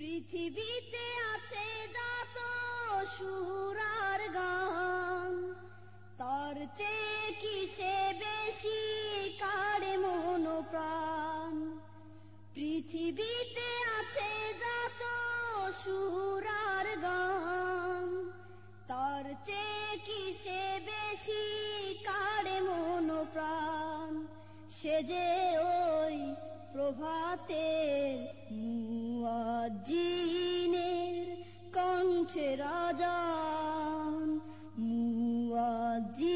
পৃথিবীতে আছে যত সুরার গান। তার চেয়ে কিসে বেশি কারে মন প্রাণ পৃথিবীতে আছে যত সুরার গান। তার চেয়ে কিসে বেশি কারে মন প্রাণ সে যে ওই প্রভাতের মুয়াজ্জিনের কণ্ঠে রাজান, মুয়াজ্জিনের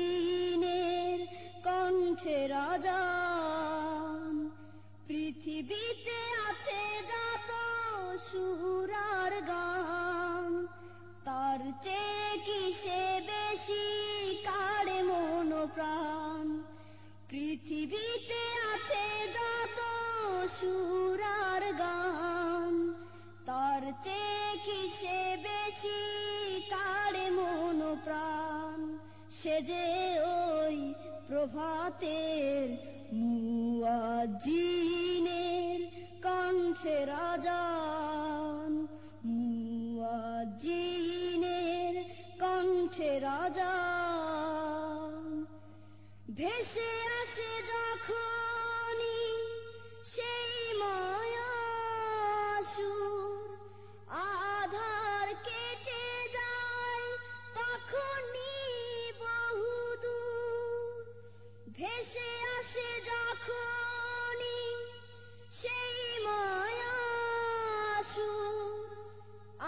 কণ্ঠে রাজান, পৃথিবীতে আছে যত সুরার গান, তার চেয়ে কিসে বেশি কারে মন প্রাণ পৃথিবীতে আছে যত সে যে ওই প্রভাতের মুয়াজিনের কণ্ঠে রাজান মুয়াজিনের কণ্ঠে রাজান। ভেসে আসে যখনই যখনই সেই মায়াসুর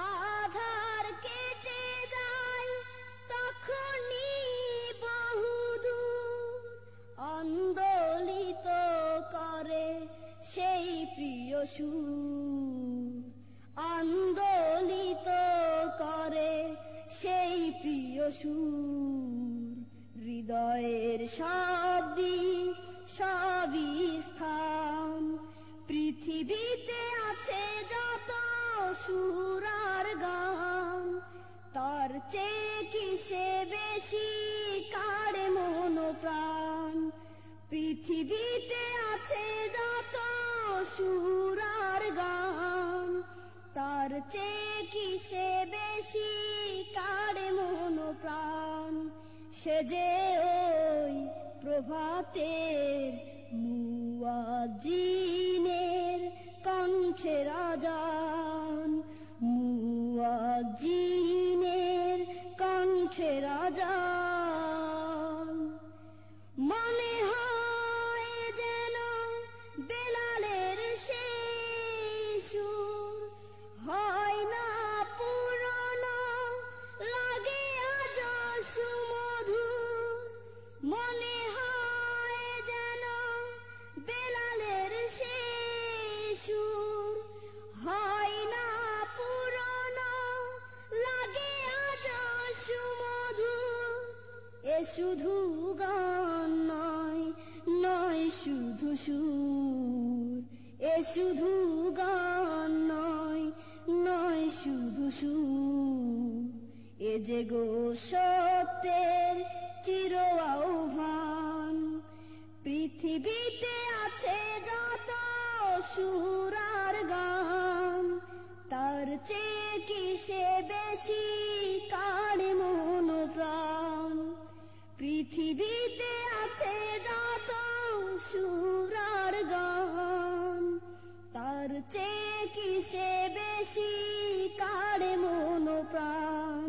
আধার কেটে যায় তখনই আন্দোলিত করে সেই প্রিয় সুর আন্দোলিত করে সেই প্রিয় সুর হৃদয়ের শব্দি সবই স্থান। পৃথিবীতে আছে যত সুরার গান। তার চেয়ে কিসে বেশি কারে মন প্রাণ পৃথিবীতে আছে যত সুরার গান। তার চেয়ে কিসে বেশি কারে মন প্রাণ সে যে ওই প্রভাতের মুয়াজিনের কণ্ঠে রাজান মুয়াজিনের কণ্ঠে রাজান। শুধু গান নয় নয় শুধু সুর। এ শুধু গান নয় নয় শুধু সুর। এ যে গো সত্যের চির আহ্বান, পৃথিবীতে আছে যত সুরার গান, তার চেয়ে কিসে বেশি পৃথিবীতে আছে যত সুরার গান, তার চেয়ে কিসে বেশি কারে মন প্রাণ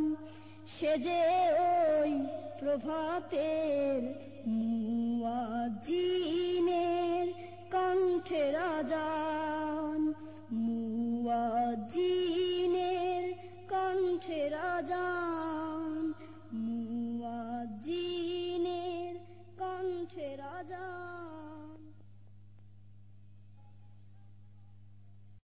সে যে ওই প্রভাতের মুয়াজিনের কণ্ঠে রাজান মুয়াজিনের কণ্ঠে রাজান।